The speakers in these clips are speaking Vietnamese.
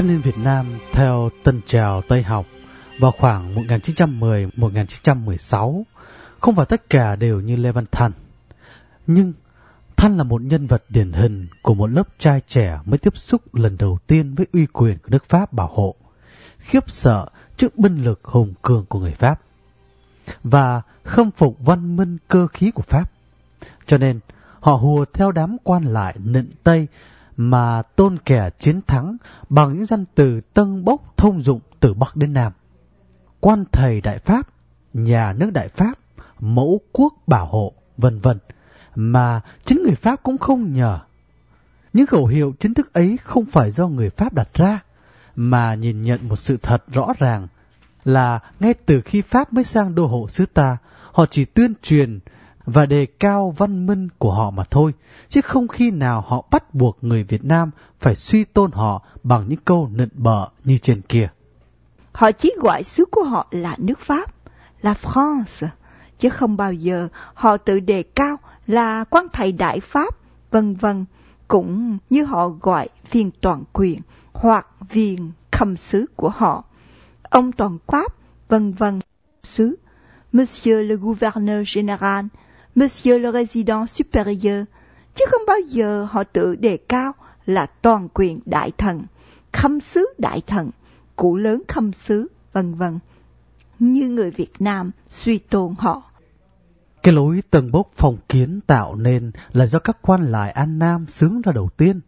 Thanh niên Việt Nam theo tân trào Tây học vào khoảng 1910-1916 không phải tất cả đều như Lê Văn Thanh. Nhưng Thanh là một nhân vật điển hình của một lớp trai trẻ mới tiếp xúc lần đầu tiên với uy quyền của nước Pháp bảo hộ, khiếp sợ trước binh lực hùng cường của người Pháp và khâm phục văn minh cơ khí của Pháp. Cho nên, họ hùa theo đám quan lại nịnh Tây mà tôn kẻ chiến thắng bằng những danh từ tân bốc thông dụng từ Bắc đến Nam. Quan thầy Đại Pháp, nhà nước Đại Pháp, mẫu quốc bảo hộ, vân vân mà chính người Pháp cũng không nhờ. Những khẩu hiệu chính thức ấy không phải do người Pháp đặt ra, mà nhìn nhận một sự thật rõ ràng là ngay từ khi Pháp mới sang đô hộ xứ ta, họ chỉ tuyên truyền và đề cao văn minh của họ mà thôi, chứ không khi nào họ bắt buộc người Việt Nam phải suy tôn họ bằng những câu nịnh bợ như trên kia. Họ chỉ gọi xứ của họ là nước Pháp, là France, chứ không bao giờ họ tự đề cao là quan thầy Đại Pháp, vân vân, cũng như họ gọi viên toàn quyền hoặc viên khâm sứ của họ. Ông toàn Pháp, vân vân, sứ, Monsieur le Gouverneur Général, Monsieur le Résident Supérieur, chứ không bao giờ họ tự đề cao là toàn quyền đại thần, khâm sứ đại thần, cụ lớn khâm sứ, vân vân. Như người Việt Nam suy tôn họ. Cái lối tầng bốc phong kiến tạo nên là do các quan lại An Nam sướng ra đầu tiên.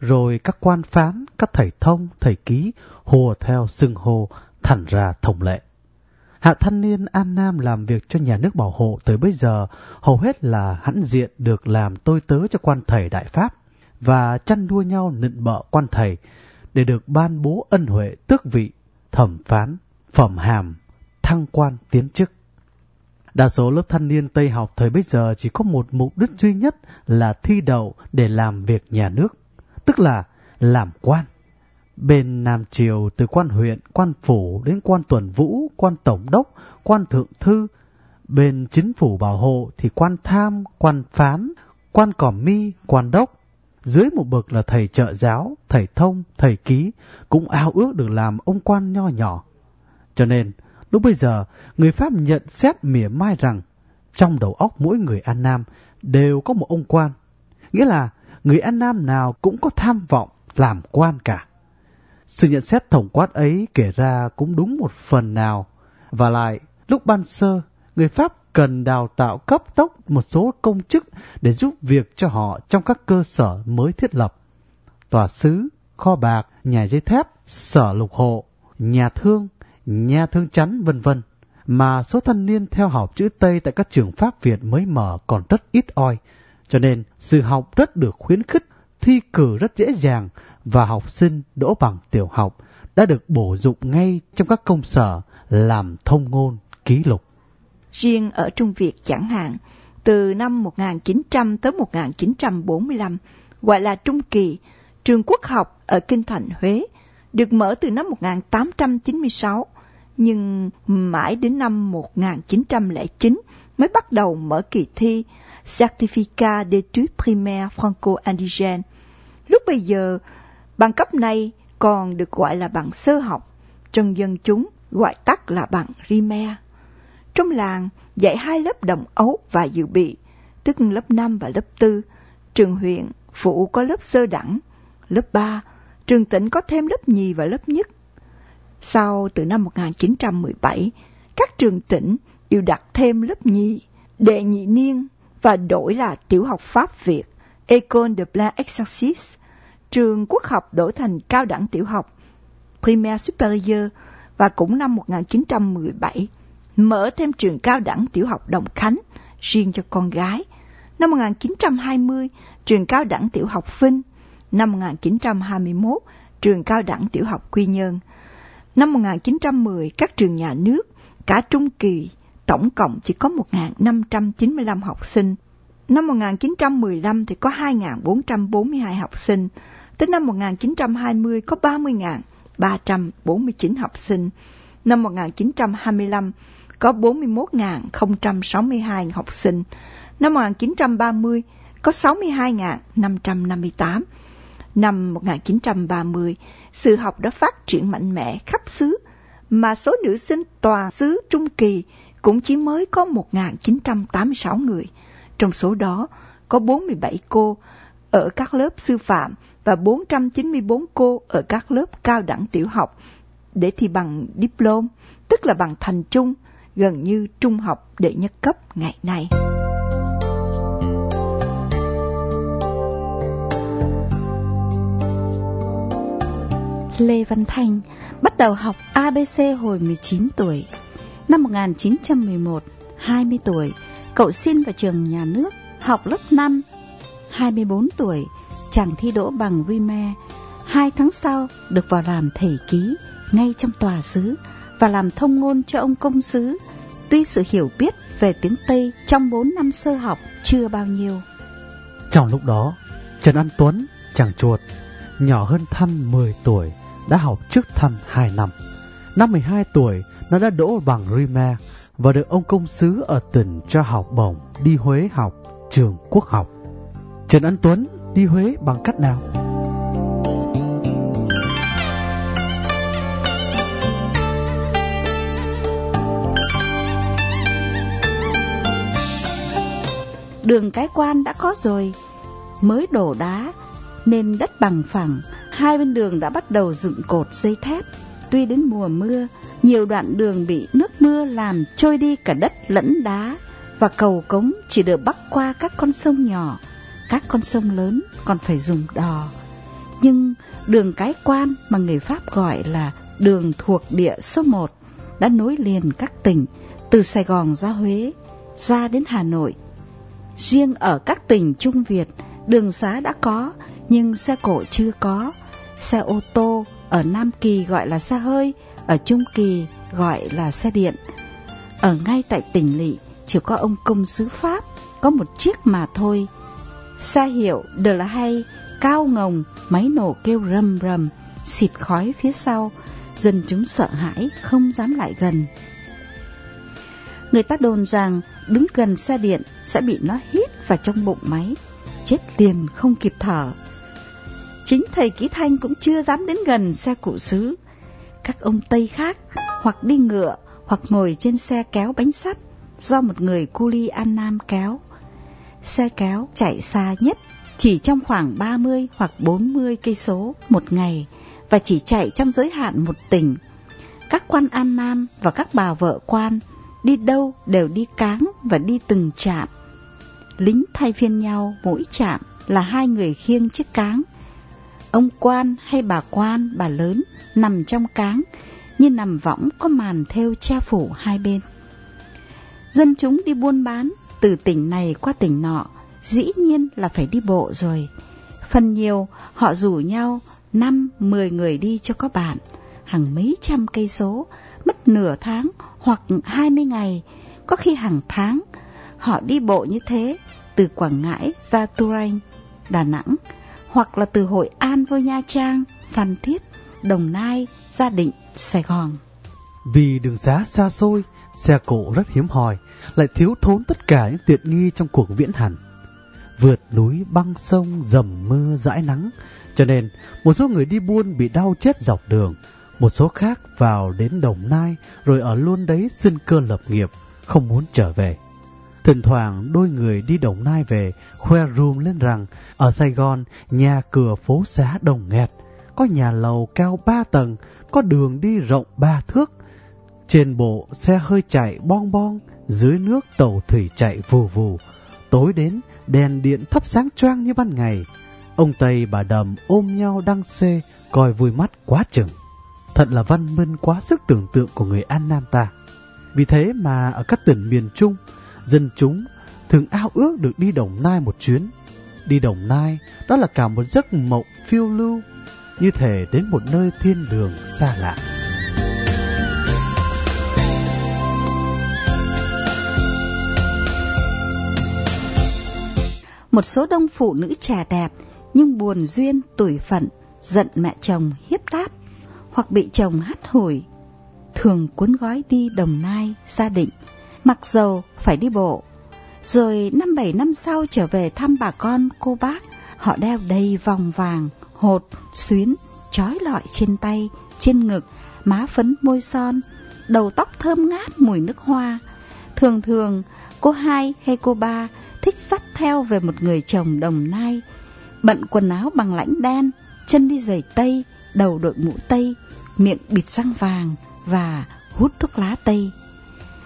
Rồi các quan phán, các thầy thông, thầy ký hùa theo xưng hô thành ra thông lệ. Hạ thanh niên An Nam làm việc cho nhà nước bảo hộ tới bây giờ hầu hết là hãn diện được làm tôi tớ cho quan thầy Đại Pháp và chăn đua nhau nịnh bợ quan thầy để được ban bố ân huệ tước vị, thẩm phán, phẩm hàm, thăng quan tiến chức. Đa số lớp thanh niên Tây học thời bây giờ chỉ có một mục đích duy nhất là thi đậu để làm việc nhà nước, tức là làm quan. Bên Nam Triều từ quan huyện, quan phủ đến quan tuần vũ, quan tổng đốc, quan thượng thư. Bên chính phủ bảo hộ thì quan tham, quan phán, quan cỏm mi, quan đốc. Dưới một bậc là thầy trợ giáo, thầy thông, thầy ký, cũng ao ước được làm ông quan nho nhỏ. Cho nên, Lúc bây giờ, người Pháp nhận xét mỉa mai rằng trong đầu óc mỗi người An Nam đều có một ông quan. Nghĩa là người An Nam nào cũng có tham vọng làm quan cả. Sự nhận xét tổng quát ấy kể ra cũng đúng một phần nào. Và lại, lúc ban sơ, người Pháp cần đào tạo cấp tốc một số công chức để giúp việc cho họ trong các cơ sở mới thiết lập. Tòa sứ, kho bạc, nhà dây thép, sở lục hộ, nhà thương, nhà thương chắn vân vân mà số thanh niên theo học chữ Tây tại các trường Pháp Việt mới mở còn rất ít oi, cho nên sự học rất được khuyến khích, thi cử rất dễ dàng và học sinh đỗ bằng tiểu học đã được bổ dụng ngay trong các công sở làm thông ngôn ký lục. Riêng ở Trung Việt chẳng hạn, từ năm 1900 tới 1945, gọi là Trung Kỳ, trường quốc học ở Kinh Thành Huế, được mở từ năm 1896 nhưng mãi đến năm 1909 mới bắt đầu mở kỳ thi Certificat d'études primaires franco-indigènes. Lúc bây giờ, bằng cấp này còn được gọi là bằng sơ học, trong dân chúng gọi tắt là bằng Rimer. Trong làng, dạy hai lớp đồng ấu và dự bị, tức lớp 5 và lớp 4. Trường huyện, phụ có lớp sơ đẳng. Lớp 3, trường tỉnh có thêm lớp nhì và lớp nhất. Sau từ năm 1917, các trường tỉnh đều đặt thêm lớp nhì, đệ nhị niên và đổi là tiểu học Pháp Việt, École de plein exercice. Trường quốc học đổi thành cao đẳng tiểu học, Primaire supérieur và cũng năm 1917 mở thêm trường cao đẳng tiểu học Đồng Khánh riêng cho con gái. Năm 1920, trường cao đẳng tiểu học Vinh. Năm 1921, trường cao đẳng tiểu học Quy Nhơn. Năm 1910, các trường nhà nước, cả trung kỳ, tổng cộng chỉ có 1.595 học sinh. Năm 1915 thì có 2.442 học sinh. Tới năm 1920 có 30.349 học sinh. Năm 1925 có 41.062 học sinh. Năm 1930 có 62.558. Năm 1930, sự học đã phát triển mạnh mẽ khắp xứ, mà số nữ sinh toàn xứ Trung Kỳ cũng chỉ mới có 1.986 người. Trong số đó, có 47 cô ở các lớp sư phạm và 494 cô ở các lớp cao đẳng tiểu học để thi bằng diplom, tức là bằng thành trung, gần như trung học đệ nhất cấp ngày nay. Lê Văn Thanh bắt đầu học ABC hồi 19 tuổi. Năm 1911, 20 tuổi, cậu xin vào trường nhà nước học lớp 5. 24 tuổi, chàng thi đỗ bằng Rime. Hai tháng sau, được vào làm thầy ký ngay trong tòa xứ và làm thông ngôn cho ông công sứ. Tuy sự hiểu biết về tiếng Tây trong 4 năm sơ học chưa bao nhiêu. Trong lúc đó, Trần An Tuấn, chàng chuột, nhỏ hơn Thanh 10 tuổi, đã học trước Thanh 2 năm. Năm 12 tuổi, nó đã đỗ bằng Rima và được ông công sứ ở tỉnh cho học bổng đi Huế học trường quốc học. Trần Anh Tuấn đi Huế bằng cách nào? Đường cái quan đã có rồi, mới đổ đá nên đất bằng phẳng, hai bên đường đã bắt đầu dựng cột dây thép. Tuy đến mùa mưa, nhiều đoạn đường bị nước mưa làm trôi đi cả đất lẫn đá và cầu cống chỉ được bắc qua các con sông nhỏ, các con sông lớn còn phải dùng đò. Nhưng đường cái quan mà người Pháp gọi là đường thuộc địa số 1 đã nối liền các tỉnh từ Sài Gòn ra Huế, ra đến Hà Nội. Riêng ở các tỉnh Trung Việt, đường xá đã có nhưng xe cộ chưa có. Xe ô tô ở Nam Kỳ gọi là xe hơi, ở Trung Kỳ gọi là xe điện. Ở ngay tại tỉnh lỵ chỉ có ông công sứ Pháp có một chiếc mà thôi. Xa hiệu đều là Hay, cao ngồng, máy nổ kêu rầm rầm, xịt khói phía sau, dân chúng sợ hãi không dám lại gần. Người ta đồn rằng đứng gần xe điện sẽ bị nó hít vào trong bụng máy, chết liền không kịp thở. Chính thầy Ký Thanh cũng chưa dám đến gần xe cụ sứ. Các ông Tây khác hoặc đi ngựa hoặc ngồi trên xe kéo bánh sắt do một người cu li An Nam kéo. Xe kéo chạy xa nhất chỉ trong khoảng 30 hoặc 40 cây số một ngày và chỉ chạy trong giới hạn một tỉnh. Các quan An Nam và các bà vợ quan đi đâu đều đi cáng và đi từng trạm. Lính thay phiên nhau mỗi trạm là hai người khiêng chiếc cáng. Ông quan hay bà quan, bà lớn nằm trong cáng như nằm võng có màn theo che phủ hai bên. Dân chúng đi buôn bán từ tỉnh này qua tỉnh nọ, dĩ nhiên là phải đi bộ rồi. Phần nhiều họ rủ nhau năm, mười người đi cho có bạn, hàng mấy trăm cây số, mất nửa tháng hoặc hai mươi ngày, có khi hàng tháng. Họ đi bộ như thế từ Quảng Ngãi ra Turanh, Đà Nẵng, hoặc là từ Hội An vô Nha Trang, Phan Thiết, Đồng Nai, Gia Định, Sài Gòn. Vì đường xá xa xôi, xe cộ rất hiếm hoi, lại thiếu thốn tất cả những tiện nghi trong cuộc viễn hành. Vượt núi băng sông dầm mưa dãi nắng, cho nên một số người đi buôn bị đau chết dọc đường, một số khác vào đến Đồng Nai rồi ở luôn đấy xin cơ lập nghiệp, không muốn trở về. Thỉnh thoảng đôi người đi Đồng Nai về khoe rùm lên rằng ở Sài Gòn nhà cửa phố xá đồng nghẹt, có nhà lầu cao ba tầng, có đường đi rộng ba thước. Trên bộ xe hơi chạy bong bong, dưới nước tàu thủy chạy vù vù. Tối đến đèn điện thắp sáng choang như ban ngày. Ông Tây bà Đầm ôm nhau đăng xê, coi vui mắt quá chừng. Thật là văn minh quá sức tưởng tượng của người An Nam ta. Vì thế mà ở các tỉnh miền Trung, dân chúng thường ao ước được đi Đồng Nai một chuyến. Đi Đồng Nai, đó là cả một giấc mộng phiêu lưu, như thể đến một nơi thiên đường xa lạ. Một số đông phụ nữ trẻ đẹp nhưng buồn duyên tuổi phận, giận mẹ chồng hiếp đáp hoặc bị chồng hắt hủi, thường cuốn gói đi Đồng Nai, gia định, mặc dầu phải đi bộ. Rồi năm bảy năm sau trở về thăm bà con cô bác, họ đeo đầy vòng vàng hột, xuyến, trói lọi trên tay, trên ngực, má phấn môi son, đầu tóc thơm ngát mùi nước hoa. Thường thường, cô hai hay cô ba thích dắt theo về một người chồng đồng nai, bận quần áo bằng lãnh đen, chân đi giày tây, đầu đội mũ tây, miệng bịt răng vàng và hút thuốc lá tây.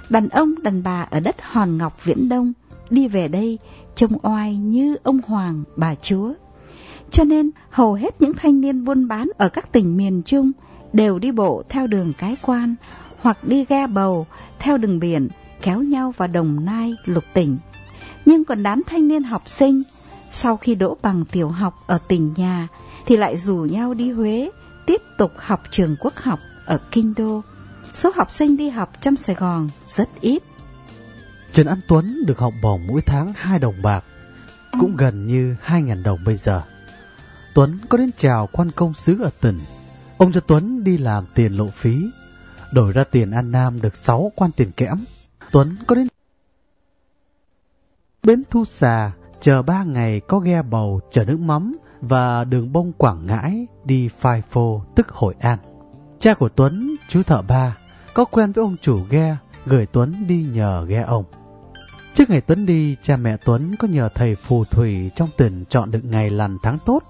Đàn ông đàn bà ở đất Hòn Ngọc Viễn Đông đi về đây trông oai như ông hoàng bà chúa. Cho nên hầu hết những thanh niên buôn bán ở các tỉnh miền Trung đều đi bộ theo đường cái quan hoặc đi ghe bầu theo đường biển kéo nhau vào đồng nai lục tỉnh. Nhưng còn đám thanh niên học sinh sau khi đỗ bằng tiểu học ở tỉnh nhà thì lại rủ nhau đi Huế tiếp tục học trường quốc học ở Kinh Đô. Số học sinh đi học trong Sài Gòn rất ít. Trần An Tuấn được học bổng mỗi tháng 2 đồng bạc, cũng gần như 2.000 đồng bây giờ. Tuấn có đến chào quan công sứ ở tỉnh. Ông cho Tuấn đi làm tiền lộ phí, đổi ra tiền An Nam được 6 quan tiền kẽm. Tuấn có đến bến Thu Xà chờ 3 ngày có ghe bầu chở nước mắm và đường bông Quảng Ngãi đi Phai Phô tức Hội An. Cha của Tuấn, chú thợ ba, có quen với ông chủ ghe, gửi Tuấn đi nhờ ghe ông. Trước ngày Tuấn đi, cha mẹ Tuấn có nhờ thầy phù thủy trong tỉnh chọn được ngày lành tháng tốt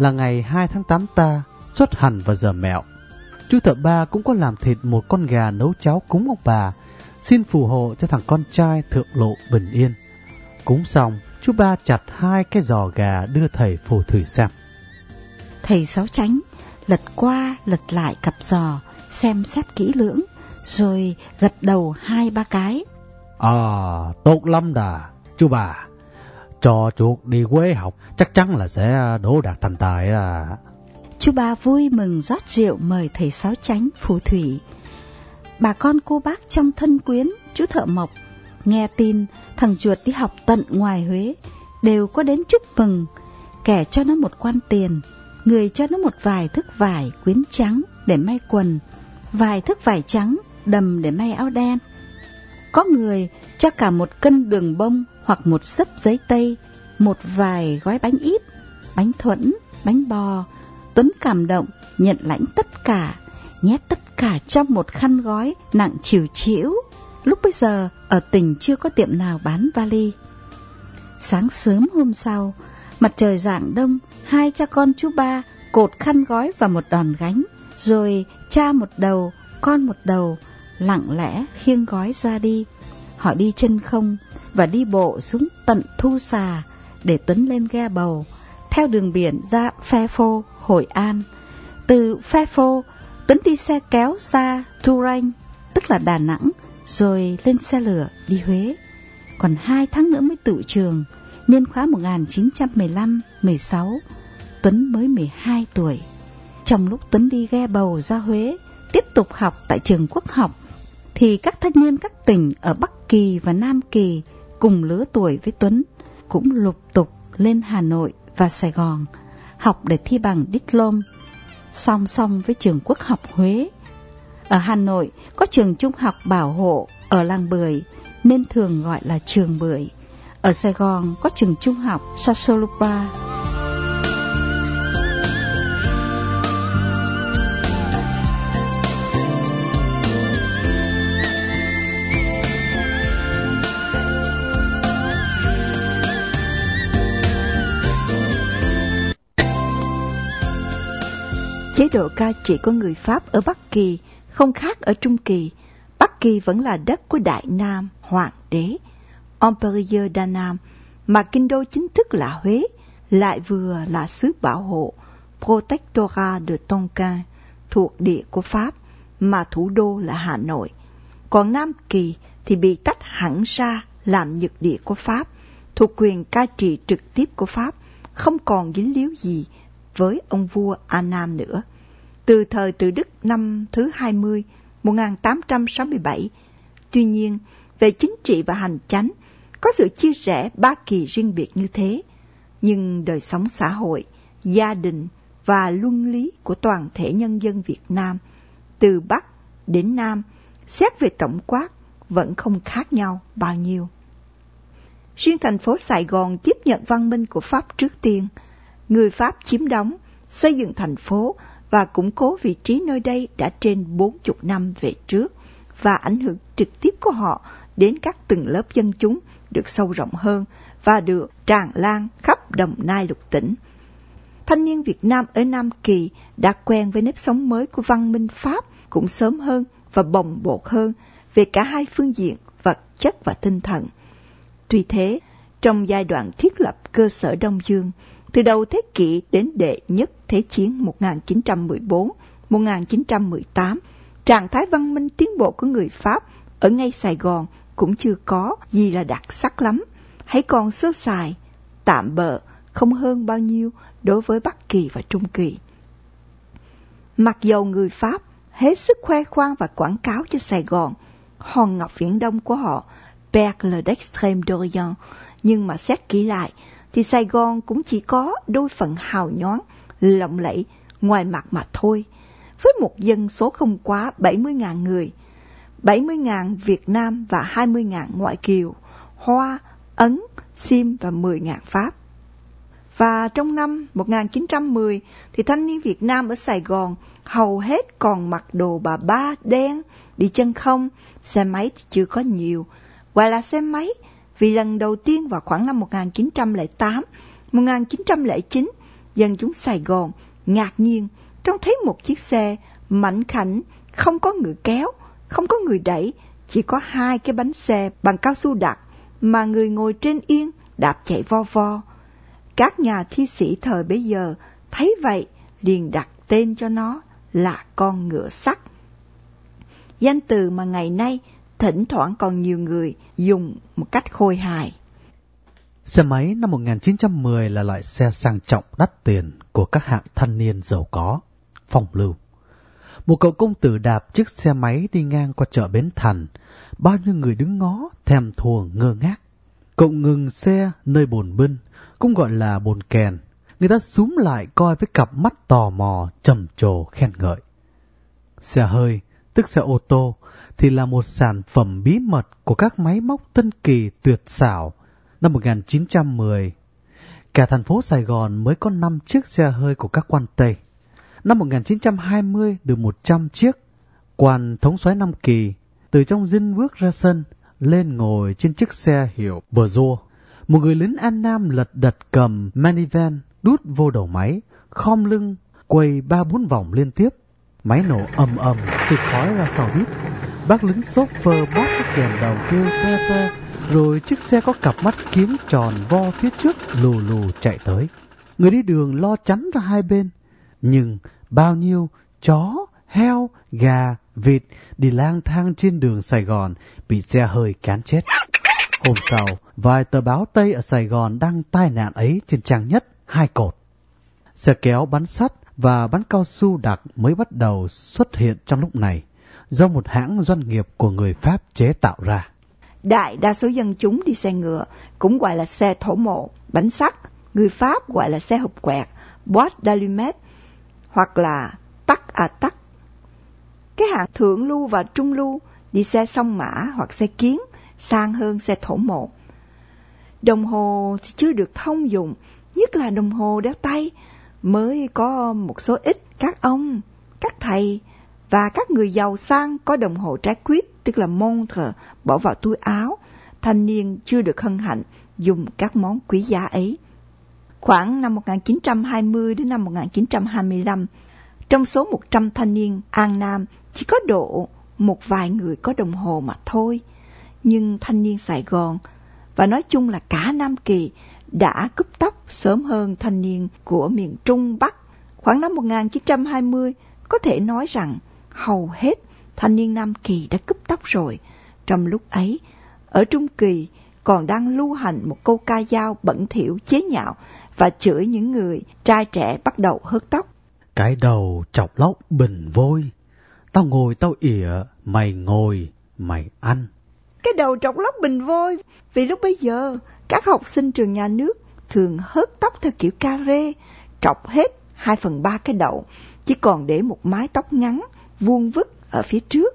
là ngày 2 tháng 8 ta, xuất hành vào giờ mẹo. Chú thợ ba cũng có làm thịt một con gà nấu cháo cúng ông bà, xin phù hộ cho thằng con trai thượng lộ bình yên. Cúng xong, chú ba chặt hai cái giò gà đưa thầy phù thủy xem. Thầy sáu tránh, lật qua lật lại cặp giò, xem xét kỹ lưỡng, rồi gật đầu hai ba cái. À, tốt lắm đà, chú bà. Cho chuột đi quê học, chắc chắn là sẽ đỗ đạt thành tài à. Chú ba vui mừng rót rượu mời thầy sáu tránh phù thủy. Bà con cô bác trong thân quyến, chú thợ mộc, nghe tin thằng chuột đi học tận ngoài Huế, đều có đến chúc mừng, kẻ cho nó một quan tiền, người cho nó một vài thức vải quyến trắng để may quần, vài thức vải trắng đầm để may áo đen. Có người cho cả một cân đường bông hoặc một sấp giấy tây, một vài gói bánh ít, bánh thuẫn, bánh bò. Tuấn cảm động, nhận lãnh tất cả, nhét tất cả trong một khăn gói nặng chiều chĩu. Lúc bây giờ, ở tỉnh chưa có tiệm nào bán vali. Sáng sớm hôm sau, mặt trời rạng đông, hai cha con chú ba cột khăn gói và một đòn gánh, rồi cha một đầu, con một đầu, lặng lẽ khiêng gói ra đi. Họ đi chân không và đi bộ xuống tận Thu Xà để Tuấn lên ghe bầu, theo đường biển ra Phe Phô, Hội An. Từ Phe Phô, Tuấn đi xe kéo ra Thu Ranh, tức là Đà Nẵng, rồi lên xe lửa đi Huế. Còn hai tháng nữa mới tự trường, niên khóa 1915-16, Tuấn mới 12 tuổi. Trong lúc Tuấn đi ghe bầu ra Huế, tiếp tục học tại trường quốc học, thì các thanh niên các tỉnh ở Bắc Kỳ và Nam Kỳ cùng lứa tuổi với Tuấn cũng lục tục lên Hà Nội và Sài Gòn học để thi bằng diplom, song song với trường quốc học Huế. Ở Hà Nội có trường trung học bảo hộ ở làng Bưởi, nên thường gọi là trường Bưởi. Ở Sài Gòn có trường trung học Sasolupa. Độ cai trị của người Pháp ở Bắc Kỳ không khác ở Trung Kỳ. Bắc Kỳ vẫn là đất của Đại Nam, Hoàng đế, Empereur đa Nam, mà kinh đô chính thức là Huế, lại vừa là xứ bảo hộ Protectorat de Tonkin thuộc địa của Pháp, mà thủ đô là Hà Nội. Còn Nam Kỳ thì bị tách hẳn ra làm nhược địa của Pháp, thuộc quyền cai trị trực tiếp của Pháp, không còn dính líu gì với ông vua A Nam nữa. Từ thời Từ Đức năm thứ 20, 1867, tuy nhiên, về chính trị và hành chánh, có sự chia rẽ ba kỳ riêng biệt như thế. Nhưng đời sống xã hội, gia đình và luân lý của toàn thể nhân dân Việt Nam, từ Bắc đến Nam, xét về tổng quát, vẫn không khác nhau bao nhiêu. Riêng thành phố Sài Gòn tiếp nhận văn minh của Pháp trước tiên, người Pháp chiếm đóng xây dựng thành phố và củng cố vị trí nơi đây đã trên 40 năm về trước và ảnh hưởng trực tiếp của họ đến các tầng lớp dân chúng được sâu rộng hơn và được tràn lan khắp đồng nai lục tỉnh. Thanh niên Việt Nam ở Nam Kỳ đã quen với nếp sống mới của văn minh Pháp cũng sớm hơn và bồng bột hơn về cả hai phương diện vật chất và tinh thần. Tuy thế, trong giai đoạn thiết lập cơ sở Đông Dương, từ đầu thế kỷ đến đệ nhất Thế chiến 1914-1918, trạng thái văn minh tiến bộ của người Pháp ở ngay Sài Gòn cũng chưa có gì là đặc sắc lắm, hãy còn sơ sài, tạm bợ, không hơn bao nhiêu đối với Bắc Kỳ và Trung Kỳ. Mặc dầu người Pháp hết sức khoe khoang và quảng cáo cho Sài Gòn, hòn ngọc viễn đông của họ, Perle d'Extrême d'Orient, nhưng mà xét kỹ lại, thì Sài Gòn cũng chỉ có đôi phần hào nhoáng, lộng lẫy, ngoài mặt mà thôi, với một dân số không quá 70.000 người, 70.000 Việt Nam và 20.000 ngoại kiều, Hoa, Ấn, Sim và 10.000 Pháp. Và trong năm 1910 thì thanh niên Việt Nam ở Sài Gòn hầu hết còn mặc đồ bà ba đen, đi chân không, xe máy thì chưa có nhiều. Gọi là xe máy vì lần đầu tiên vào khoảng năm 1908, 1909, dân chúng Sài Gòn ngạc nhiên trông thấy một chiếc xe mảnh khảnh, không có người kéo, không có người đẩy, chỉ có hai cái bánh xe bằng cao su đặc mà người ngồi trên yên đạp chạy vo vo. Các nhà thi sĩ thời bấy giờ thấy vậy liền đặt tên cho nó là con ngựa sắt. Danh từ mà ngày nay thỉnh thoảng còn nhiều người dùng một cách khôi hài. Xe máy năm 1910 là loại xe sang trọng đắt tiền của các hạng thanh niên giàu có, phong lưu. Một cậu công tử đạp chiếc xe máy đi ngang qua chợ Bến Thành, bao nhiêu người đứng ngó, thèm thuồng ngơ ngác. Cậu ngừng xe nơi bồn binh, cũng gọi là bồn kèn. Người ta súm lại coi với cặp mắt tò mò, trầm trồ khen ngợi. Xe hơi, tức xe ô tô, thì là một sản phẩm bí mật của các máy móc tân kỳ tuyệt xảo. Năm 1910, cả thành phố Sài Gòn mới có 5 chiếc xe hơi của các quan Tây. Năm 1920 được 100 chiếc. Quan thống soái Nam Kỳ từ trong dinh bước ra sân, lên ngồi trên chiếc xe hiệu bờ rua. Một người lính An Nam lật đật cầm minivan đút vô đầu máy, khom lưng, quay ba bốn vòng liên tiếp. Máy nổ ầm ầm, xịt khói ra sau đít. Bác lính sốt phơ bóp cái kèn đầu kêu te te, rồi chiếc xe có cặp mắt kiếm tròn vo phía trước lù lù chạy tới. Người đi đường lo chắn ra hai bên, nhưng bao nhiêu chó, heo, gà, vịt đi lang thang trên đường Sài Gòn bị xe hơi cán chết. Hôm sau, vài tờ báo Tây ở Sài Gòn đăng tai nạn ấy trên trang nhất hai cột. Xe kéo bắn sắt và bắn cao su đặc mới bắt đầu xuất hiện trong lúc này do một hãng doanh nghiệp của người Pháp chế tạo ra. Đại đa số dân chúng đi xe ngựa, cũng gọi là xe thổ mộ, bánh sắt, người Pháp gọi là xe hộp quẹt, boîte d'allumette, hoặc là tắc à tắc. Cái hạng thượng lưu và trung lưu đi xe song mã hoặc xe kiến, sang hơn xe thổ mộ. Đồng hồ thì chưa được thông dụng, nhất là đồng hồ đeo tay, mới có một số ít các ông, các thầy và các người giàu sang có đồng hồ trái quyết, tức là montre, bỏ vào túi áo. Thanh niên chưa được hân hạnh dùng các món quý giá ấy. Khoảng năm 1920 đến năm 1925, trong số 100 thanh niên An Nam chỉ có độ một vài người có đồng hồ mà thôi. Nhưng thanh niên Sài Gòn và nói chung là cả Nam Kỳ đã cúp tóc sớm hơn thanh niên của miền Trung Bắc. Khoảng năm 1920, có thể nói rằng hầu hết thanh niên Nam Kỳ đã cúp tóc rồi. Trong lúc ấy, ở Trung Kỳ còn đang lưu hành một câu ca dao bẩn thỉu chế nhạo và chửi những người trai trẻ bắt đầu hớt tóc. Cái đầu chọc lóc bình vôi, tao ngồi tao ỉa, mày ngồi, mày ăn. Cái đầu trọc lóc bình vôi, vì lúc bây giờ các học sinh trường nhà nước thường hớt tóc theo kiểu ca rê, trọc hết 2 phần 3 cái đầu, chỉ còn để một mái tóc ngắn, vuông vức ở phía trước.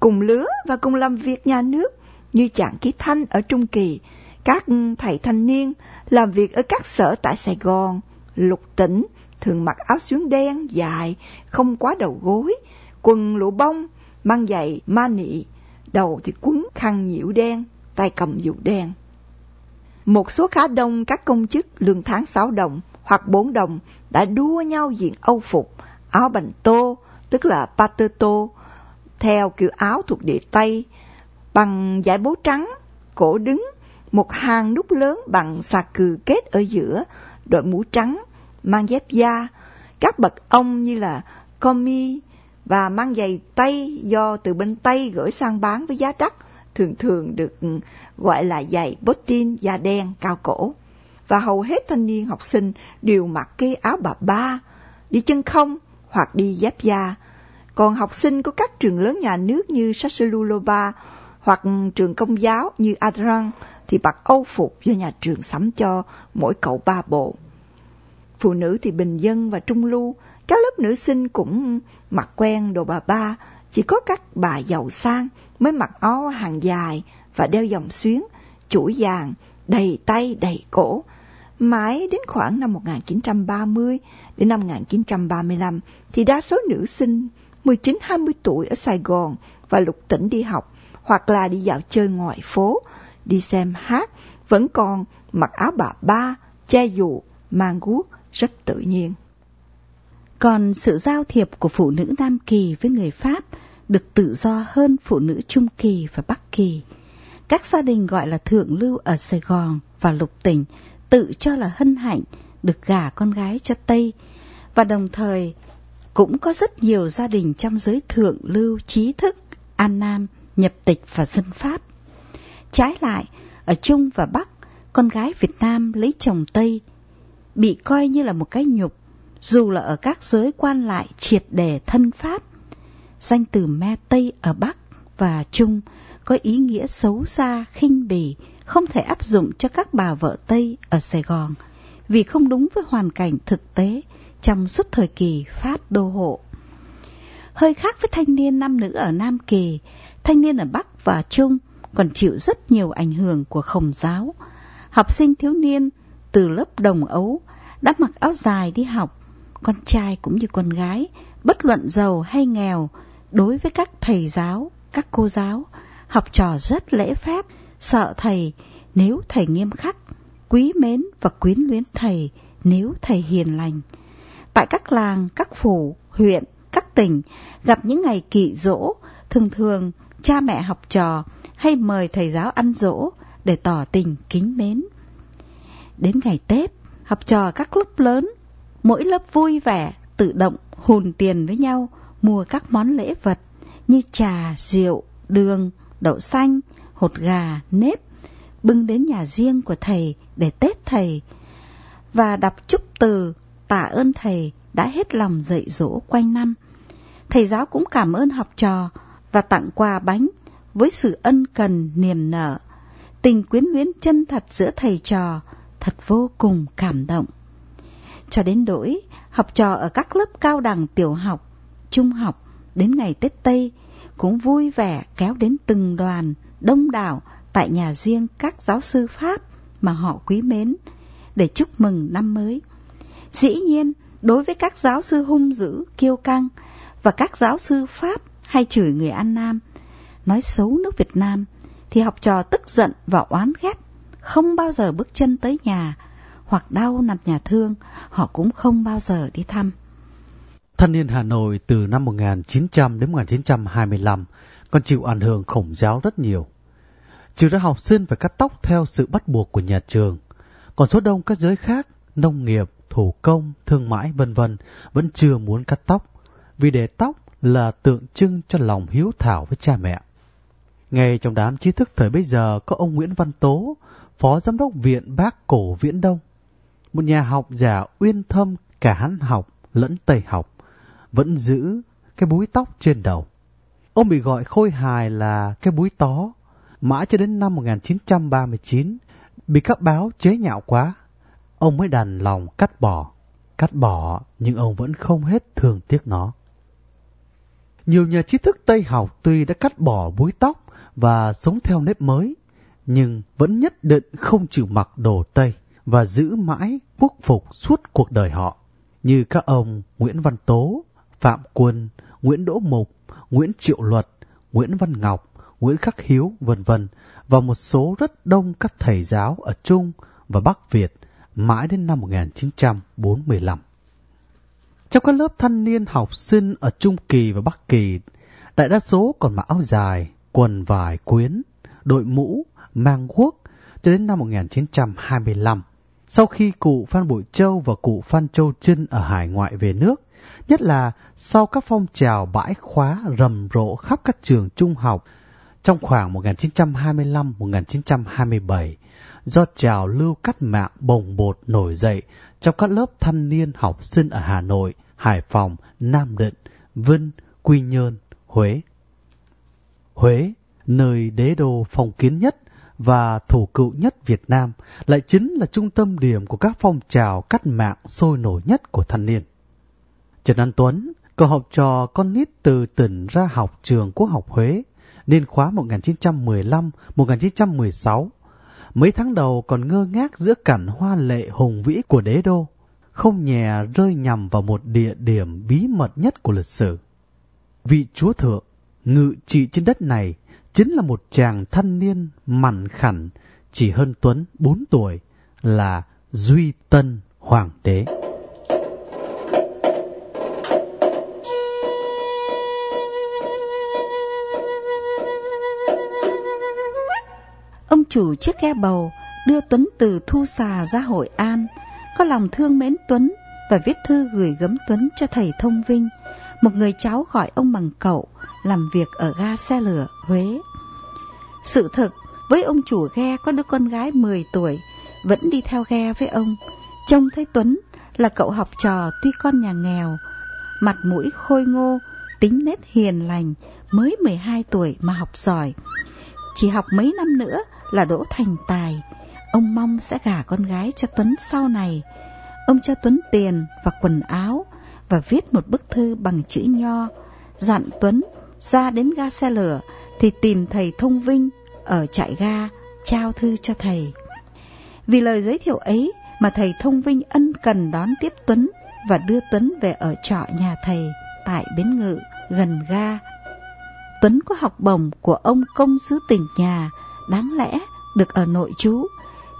Cùng lứa và cùng làm việc nhà nước, như chàng ký thanh ở Trung Kỳ, các thầy thanh niên làm việc ở các sở tại Sài Gòn, Lục Tỉnh, thường mặc áo xuyến đen dài, không quá đầu gối, quần lụa bông, mang giày ma nị, đầu thì quấn khăn nhiễu đen, tay cầm dù đen. Một số khá đông các công chức lương tháng 6 đồng hoặc 4 đồng đã đua nhau diện âu phục, áo bành tô, tức là pateto, theo kiểu áo thuộc địa Tây, bằng giải bố trắng, cổ đứng, một hàng nút lớn bằng xà cừ kết ở giữa, đội mũ trắng, mang dép da, các bậc ông như là comi và mang giày tây do từ bên Tây gửi sang bán với giá đắt, thường thường được ừ, gọi là giày botin da đen cao cổ. Và hầu hết thanh niên học sinh đều mặc cái áo bà ba, đi chân không hoặc đi dép da. Còn học sinh của các trường lớn nhà nước như Sassulova hoặc trường công giáo như Adran thì mặc âu phục do nhà trường sắm cho mỗi cậu ba bộ. Phụ nữ thì bình dân và trung lưu, các lớp nữ sinh cũng mặc quen đồ bà ba, chỉ có các bà giàu sang mới mặc áo hàng dài và đeo vòng xuyến, chuỗi vàng, đầy tay đầy cổ. Mãi đến khoảng năm 1930 đến năm 1935 thì đa số nữ sinh 19-20 tuổi ở Sài Gòn và lục tỉnh đi học hoặc là đi dạo chơi ngoài phố, đi xem hát, vẫn còn mặc áo bà ba, che dù, mang guốc rất tự nhiên. Còn sự giao thiệp của phụ nữ Nam Kỳ với người Pháp được tự do hơn phụ nữ Trung Kỳ và Bắc Kỳ. Các gia đình gọi là thượng lưu ở Sài Gòn và lục tỉnh tự cho là hân hạnh được gả con gái cho Tây và đồng thời cũng có rất nhiều gia đình trong giới thượng lưu trí thức, An Nam, nhập tịch và dân Pháp. Trái lại, ở Trung và Bắc, con gái Việt Nam lấy chồng Tây bị coi như là một cái nhục, dù là ở các giới quan lại triệt đề thân Pháp. Danh từ me Tây ở Bắc và Trung có ý nghĩa xấu xa, khinh bỉ, không thể áp dụng cho các bà vợ Tây ở Sài Gòn, vì không đúng với hoàn cảnh thực tế trong suốt thời kỳ Pháp đô hộ. Hơi khác với thanh niên nam nữ ở Nam Kỳ, thanh niên ở Bắc và Trung còn chịu rất nhiều ảnh hưởng của khổng giáo. Học sinh thiếu niên từ lớp đồng ấu đã mặc áo dài đi học, con trai cũng như con gái, bất luận giàu hay nghèo, đối với các thầy giáo, các cô giáo, học trò rất lễ phép, sợ thầy nếu thầy nghiêm khắc, quý mến và quyến luyến thầy nếu thầy hiền lành. Tại các làng, các phủ, huyện, các tỉnh, gặp những ngày kỵ dỗ, thường thường cha mẹ học trò hay mời thầy giáo ăn dỗ để tỏ tình kính mến. Đến ngày Tết, học trò các lớp lớn, mỗi lớp vui vẻ, tự động hùn tiền với nhau, mua các món lễ vật như trà, rượu, đường, đậu xanh, hột gà, nếp, bưng đến nhà riêng của thầy để Tết thầy, và đọc chúc từ tạ ơn thầy đã hết lòng dạy dỗ quanh năm. Thầy giáo cũng cảm ơn học trò và tặng quà bánh với sự ân cần niềm nở. Tình quyến luyến chân thật giữa thầy trò thật vô cùng cảm động. Cho đến đổi, học trò ở các lớp cao đẳng tiểu học, trung học đến ngày Tết Tây cũng vui vẻ kéo đến từng đoàn đông đảo tại nhà riêng các giáo sư Pháp mà họ quý mến để chúc mừng năm mới. Dĩ nhiên, đối với các giáo sư hung dữ, kiêu căng và các giáo sư Pháp hay chửi người An Nam, nói xấu nước Việt Nam, thì học trò tức giận và oán ghét, không bao giờ bước chân tới nhà, hoặc đau nằm nhà thương, họ cũng không bao giờ đi thăm. Thanh niên Hà Nội từ năm 1900 đến 1925 còn chịu ảnh hưởng khổng giáo rất nhiều. Trừ ra học sinh phải cắt tóc theo sự bắt buộc của nhà trường, còn số đông các giới khác, nông nghiệp, thủ công, thương mại vân vân vẫn chưa muốn cắt tóc, vì để tóc là tượng trưng cho lòng hiếu thảo với cha mẹ. Ngay trong đám trí thức thời bấy giờ có ông Nguyễn Văn Tố, Phó Giám đốc Viện Bác Cổ Viễn Đông, một nhà học giả uyên thâm cả Hán học lẫn Tây học, vẫn giữ cái búi tóc trên đầu. Ông bị gọi khôi hài là cái búi tó, mãi cho đến năm 1939, bị các báo chế nhạo quá. Ông mới đành lòng cắt bỏ, cắt bỏ nhưng ông vẫn không hết thương tiếc nó. Nhiều nhà trí thức Tây học tuy đã cắt bỏ búi tóc và sống theo nếp mới, nhưng vẫn nhất định không chịu mặc đồ Tây và giữ mãi quốc phục suốt cuộc đời họ. như các ông Nguyễn Văn Tố, Phạm Quân, Nguyễn Đỗ Mục, Nguyễn Triệu Luật, Nguyễn Văn Ngọc, Nguyễn Khắc Hiếu, vân vân và một số rất đông các thầy giáo ở Trung và Bắc Việt mãi đến năm 1945. Trong các lớp thanh niên học sinh ở Trung Kỳ và Bắc Kỳ, đại đa số còn mặc áo dài, quần vải quyến, đội mũ, mang guốc cho đến năm 1925. Sau khi cụ Phan Bội Châu và cụ Phan Châu Trinh ở hải ngoại về nước, nhất là sau các phong trào bãi khóa rầm rộ khắp các trường trung học trong khoảng 1925-1927, do trào lưu cách mạng bồng bột nổi dậy trong các lớp thanh niên học sinh ở Hà Nội, Hải Phòng, Nam Định, Vinh, Quy Nhơn, Huế. Huế, nơi đế đô phong kiến nhất và thủ cựu nhất Việt Nam, lại chính là trung tâm điểm của các phong trào cách mạng sôi nổi nhất của thanh niên. Trần An Tuấn, cậu học trò con nít từ tỉnh ra học trường Quốc học Huế, niên khóa 1915-1916, mấy tháng đầu còn ngơ ngác giữa cảnh hoa lệ hùng vĩ của đế đô, không nhè rơi nhầm vào một địa điểm bí mật nhất của lịch sử. Vị chúa thượng, ngự trị trên đất này, chính là một chàng thanh niên mặn khảnh, chỉ hơn Tuấn 4 tuổi, là Duy Tân Hoàng đế. Ông chủ chiếc ghe bầu đưa Tuấn từ Thu Xà ra Hội An, có lòng thương mến Tuấn và viết thư gửi gấm Tuấn cho thầy Thông Vinh, một người cháu gọi ông bằng cậu, làm việc ở ga xe lửa Huế. Sự thực, với ông chủ ghe có đứa con gái 10 tuổi, vẫn đi theo ghe với ông. Trông thấy Tuấn là cậu học trò tuy con nhà nghèo, mặt mũi khôi ngô, tính nết hiền lành, mới 12 tuổi mà học giỏi. Chỉ học mấy năm nữa là đỗ thành tài. Ông mong sẽ gả con gái cho Tuấn sau này. Ông cho Tuấn tiền và quần áo và viết một bức thư bằng chữ nho, dặn Tuấn ra đến ga xe lửa thì tìm thầy Thông Vinh ở trại ga trao thư cho thầy. Vì lời giới thiệu ấy mà thầy Thông Vinh ân cần đón tiếp Tuấn và đưa Tuấn về ở trọ nhà thầy tại Bến Ngự gần ga. Tuấn có học bổng của ông công sứ tỉnh nhà, đáng lẽ được ở nội chú,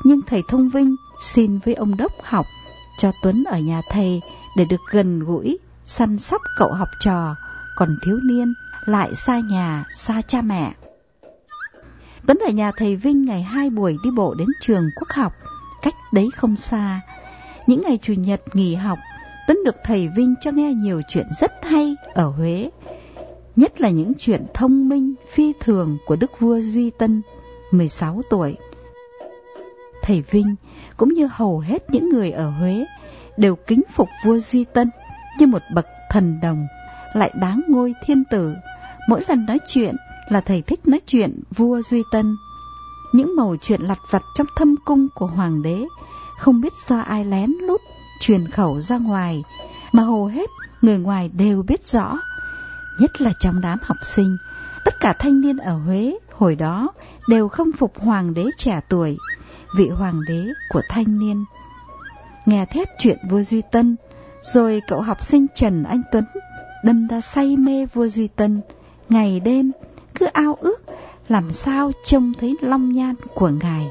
nhưng thầy Thông Vinh xin với ông đốc học cho Tuấn ở nhà thầy để được gần gũi, săn sóc cậu học trò, còn thiếu niên lại xa nhà, xa cha mẹ. Tuấn ở nhà thầy Vinh ngày hai buổi đi bộ đến trường quốc học, cách đấy không xa. Những ngày chủ nhật nghỉ học, Tuấn được thầy Vinh cho nghe nhiều chuyện rất hay ở Huế, nhất là những chuyện thông minh phi thường của đức vua Duy Tân, 16 tuổi. Thầy Vinh cũng như hầu hết những người ở Huế đều kính phục vua Duy Tân như một bậc thần đồng, lại đáng ngôi thiên tử. Mỗi lần nói chuyện là thầy thích nói chuyện vua Duy Tân. Những mẩu chuyện lặt vặt trong thâm cung của hoàng đế không biết do ai lén lút truyền khẩu ra ngoài, mà hầu hết người ngoài đều biết rõ. Nhất là trong đám học sinh, tất cả thanh niên ở Huế hồi đó đều không phục hoàng đế trẻ tuổi, vị hoàng đế của thanh niên. Nghe thép chuyện vua Duy Tân, rồi cậu học sinh Trần Anh Tuấn đâm ra say mê vua Duy Tân, ngày đêm cứ ao ước làm sao trông thấy long nhan của ngài.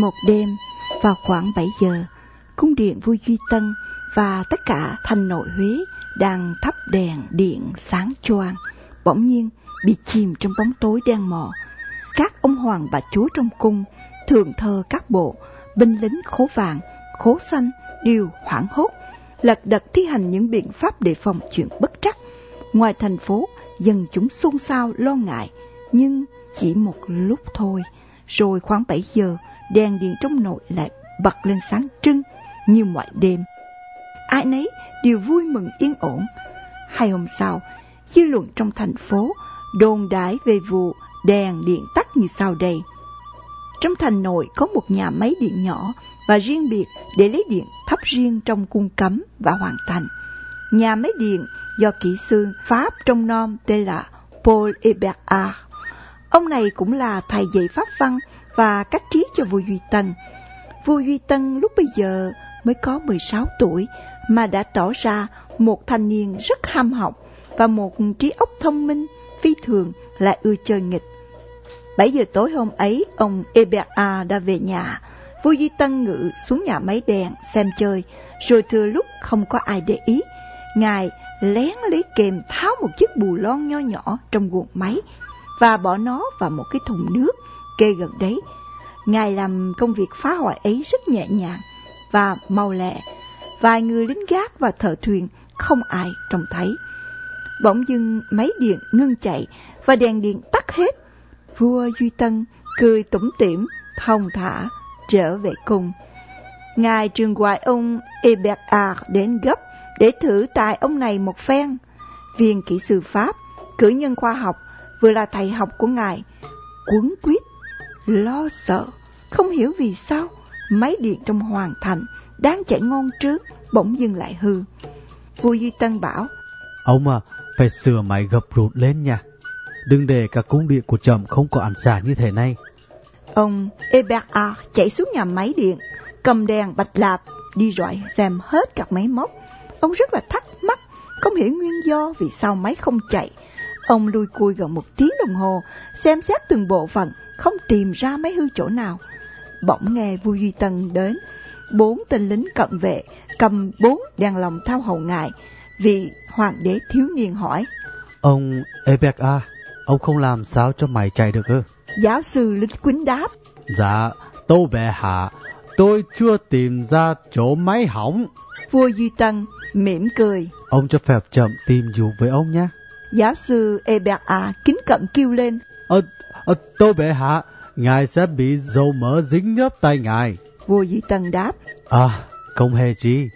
Một đêm, vào khoảng 7 giờ, cung điện vua Duy Tân và tất cả thành nội Huế đang thắp đèn điện sáng choang, bỗng nhiên bị chìm trong bóng tối đen mò. Các ông hoàng bà chúa trong cung, thượng thơ các bộ, binh lính khố vàng, khố xanh đều hoảng hốt, lật đật thi hành những biện pháp để phòng chuyện bất trắc. Ngoài thành phố, dân chúng xôn xao lo ngại, nhưng chỉ một lúc thôi. Rồi khoảng 7 giờ, đèn điện trong nội lại bật lên sáng trưng như mọi đêm. Ai nấy đều vui mừng yên ổn. Hai hôm sau, dư luận trong thành phố đồn đãi về vụ đèn điện tắt như sau đây. Trong thành nội có một nhà máy điện nhỏ và riêng biệt để lấy điện thắp riêng trong cung cấm và hoàn thành. Nhà máy điện do kỹ sư Pháp trong nom tên là Paul Eberhard. Ông này cũng là thầy dạy Pháp văn và cách trí cho vua Duy Tân. Vua Duy Tân lúc bây giờ mới có 16 tuổi mà đã tỏ ra một thanh niên rất ham học và một trí óc thông minh phi thường lại ưa chơi nghịch. 7 giờ tối hôm ấy, ông Eberhard đã về nhà. Vua Duy Tân ngự xuống nhà máy đèn xem chơi, rồi thừa lúc không có ai để ý. Ngài lén lấy kềm tháo một chiếc bù lon nho nhỏ trong guồng máy và bỏ nó vào một cái thùng nước kê gần đấy. Ngài làm công việc phá hoại ấy rất nhẹ nhàng và mau lẹ. Vài người lính gác và thợ thuyền không ai trông thấy. Bỗng dưng máy điện ngưng chạy và đèn điện tắt hết. Vua Duy Tân cười tủm tỉm, thông thả trở về cung. Ngài trường hoài ông Eberhard đến gấp để thử tài ông này một phen. Viên kỹ sư Pháp, cử nhân khoa học, vừa là thầy học của ngài, cuốn quýt, lo sợ, không hiểu vì sao máy điện trong hoàng thành đang chạy ngon trước bỗng dưng lại hư. Vua Duy Tân bảo, Ông à, phải sửa máy gập rụt lên nha. Đừng để cả cung điện của trầm không có ánh sáng như thế này. Ông Eberhard chạy xuống nhà máy điện, cầm đèn bạch lạp, đi rọi xem hết các máy móc. Ông rất là thắc mắc, không hiểu nguyên do vì sao máy không chạy. Ông lui cui gần một tiếng đồng hồ, xem xét từng bộ phận, không tìm ra máy hư chỗ nào. Bỗng nghe vua Duy Tân đến, bốn tên lính cận vệ, cầm bốn đèn lồng thao hầu ngài. Vị hoàng đế thiếu niên hỏi, Ông Eberhard, ông không làm sao cho máy chạy được ư? giáo sư lính quýnh đáp, Dạ, tô bệ hạ, tôi chưa tìm ra chỗ máy hỏng. vua Duy Tân mỉm cười. Ông cho phép chậm tìm dù với ông nhé. Giáo sư Eberhard kính cận kêu lên, Ờ, ờ, tô bệ hạ, ngài sẽ bị dầu mỡ dính nhớp tay ngài. vua Duy Tân đáp. À, không hề chi.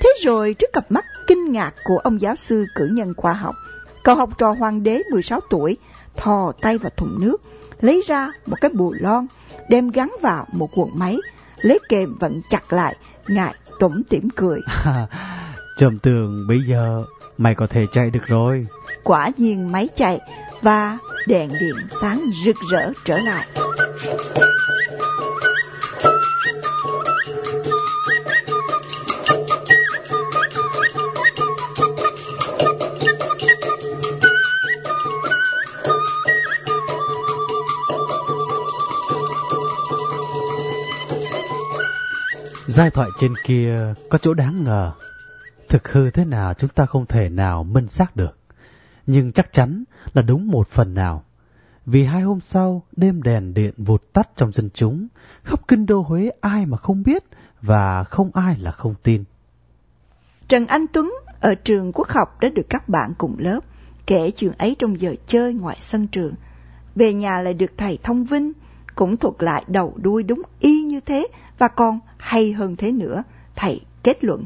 Thế rồi trước cặp mắt kinh ngạc của ông giáo sư cử nhân khoa học, cậu học trò hoàng đế 16 tuổi thò tay vào thùng nước, lấy ra một cái bù lon, đem gắn vào một cuộn máy, lấy kềm vận chặt lại, ngài tủm tỉm cười. Trầm tường bây giờ mày có thể chạy được rồi. Quả nhiên máy chạy và đèn điện sáng rực rỡ trở lại. Giai thoại trên kia có chỗ đáng ngờ. Thực hư thế nào chúng ta không thể nào minh xác được. Nhưng chắc chắn là đúng một phần nào. Vì hai hôm sau, đêm đèn điện vụt tắt trong dân chúng, khắp kinh đô Huế ai mà không biết và không ai là không tin. Trần Anh Tuấn ở trường quốc học đã được các bạn cùng lớp kể chuyện ấy trong giờ chơi ngoài sân trường. Về nhà lại được thầy Thông Vinh cũng thuật lại đầu đuôi đúng y như thế và còn hay hơn thế nữa. Thầy kết luận.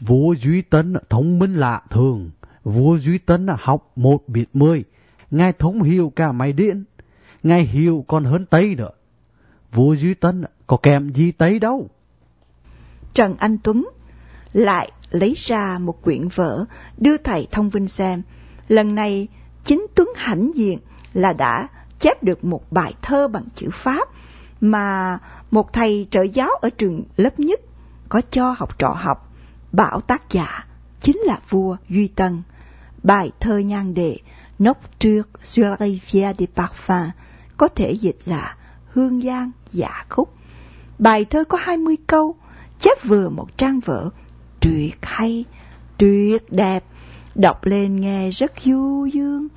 Vua Duy tấn thông minh lạ thường, vua Duy tấn học một biệt mười, ngài thống hiểu cả máy điện, ngài hiểu còn hơn Tây nữa. Vua Duy tấn có kèm gì Tây đâu. Trần Anh Tuấn lại lấy ra một quyển vở đưa thầy Thông Vinh xem. Lần này chính Tuấn hãnh diện là đã chép được một bài thơ bằng chữ Pháp mà một thầy trợ giáo ở trường lớp nhất có cho học trò học. Bảo tác giả chính là vua Duy Tân. Bài thơ nhan đề Nocturne sur la rivière de parfum có thể dịch là Hương Giang Dạ Khúc. Bài thơ có 20 câu, chép vừa một trang vở, tuyệt hay, tuyệt đẹp, đọc lên nghe rất du dương,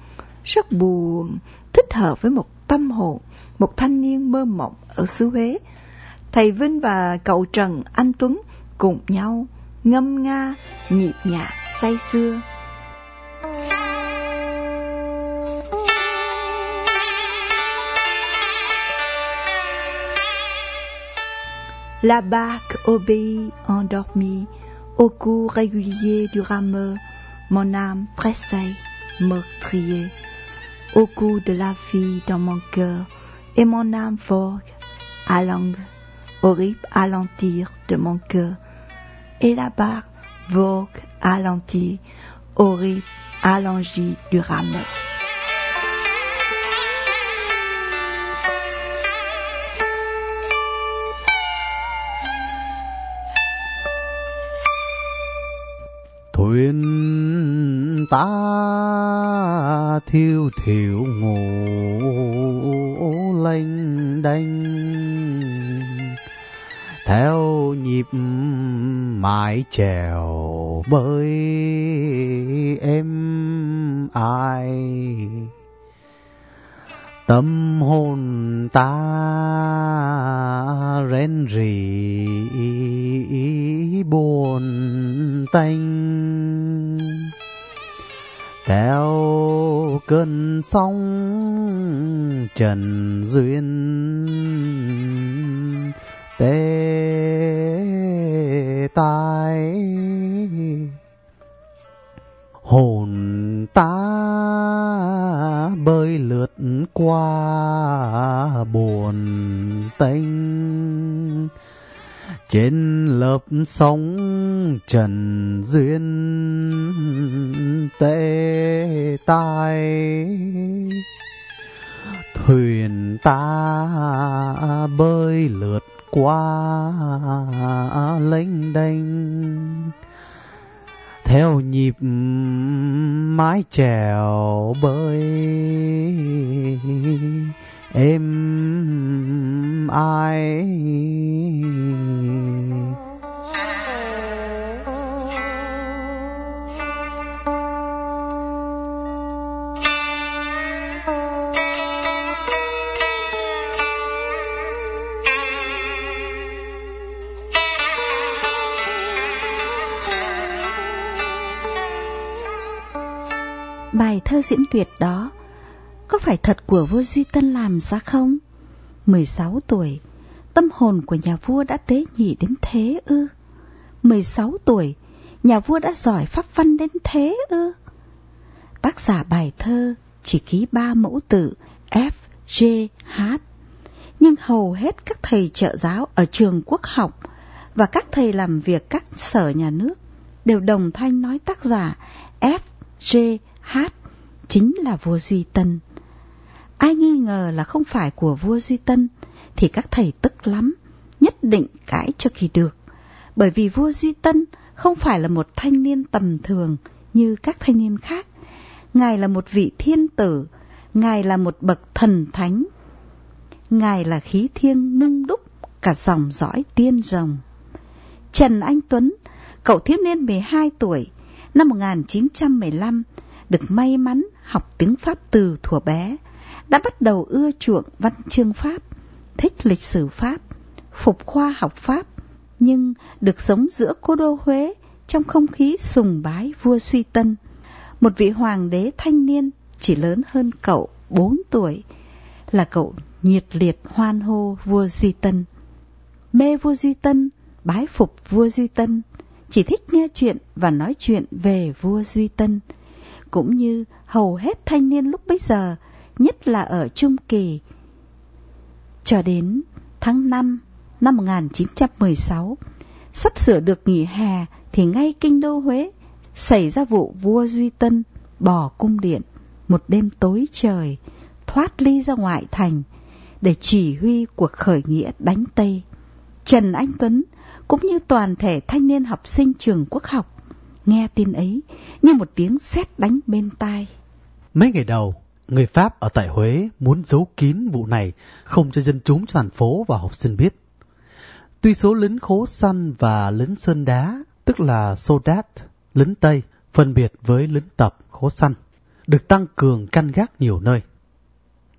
rất buồn, thích hợp với một tâm hồn, một thanh niên mơ mộng ở xứ Huế. Thầy Vinh và cậu Trần Anh Tuấn cùng nhau La barque obéit endormie au coup régulier du rameur. Mon âme tressaille, meurtrier, au coup de la vie dans mon cœur, et mon âme vogue à langue, horrible alentir de mon cœur, et la barre vogue alentir, horrible allongé du rameau. thuyền ta thiêu thiểu ngủ lênh đênh theo nhịp mái trèo bơi em ai. Tâm hồn ta rên rỉ, buồn tênh theo cơn sóng trần duyên tê tai hồn ta bơi lượt qua buồn tênh. Trên lớp sóng trần duyên tê tai. Thuyền ta bơi lượt qua lênh đênh. Theo nhịp mái chèo bơi em ai thơ diễn tuyệt đó có phải thật của vua Duy Tân làm ra không? 16 tuổi, tâm hồn của nhà vua đã tế nhị đến thế ư? 16 tuổi, nhà vua đã giỏi pháp văn đến thế ư? Tác giả bài thơ chỉ ký ba mẫu tự F, G, H. Nhưng hầu hết các thầy trợ giáo ở trường quốc học và các thầy làm việc các sở nhà nước đều đồng thanh nói tác giả F, G, H chính là vua Duy Tân. Ai nghi ngờ là không phải của vua Duy Tân thì các thầy tức lắm, nhất định cãi cho kỳ được. Bởi vì vua Duy Tân không phải là một thanh niên tầm thường như các thanh niên khác. Ngài là một vị thiên tử, Ngài là một bậc thần thánh. Ngài là khí thiêng nung đúc cả dòng dõi tiên rồng. Trần Anh Tuấn, cậu thiếu niên 12 tuổi, năm 1915, được may mắn học tiếng Pháp từ thuở bé, đã bắt đầu ưa chuộng văn chương Pháp, thích lịch sử Pháp, phục khoa học Pháp, nhưng được sống giữa cố đô Huế trong không khí sùng bái vua Suy Tân, một vị hoàng đế thanh niên chỉ lớn hơn cậu bốn tuổi, là cậu nhiệt liệt hoan hô vua Duy Tân. Mê vua Duy Tân, bái phục vua Duy Tân, chỉ thích nghe chuyện và nói chuyện về vua Duy Tân, cũng như hầu hết thanh niên lúc bấy giờ, nhất là ở Trung Kỳ. Cho đến tháng 5 năm 1916, sắp sửa được nghỉ hè thì ngay kinh đô Huế xảy ra vụ vua Duy Tân bỏ cung điện một đêm tối trời thoát ly ra ngoại thành để chỉ huy cuộc khởi nghĩa đánh Tây. Trần Anh Tuấn cũng như toàn thể thanh niên học sinh trường quốc học nghe tin ấy như một tiếng sét đánh bên tai. Mấy ngày đầu, người Pháp ở tại Huế muốn giấu kín vụ này, không cho dân chúng thành phố và học sinh biết. Tuy số lính khố săn và lính sơn đá, tức là Sodat, lính Tây, phân biệt với lính tập khố săn, được tăng cường canh gác nhiều nơi.